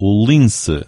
lince.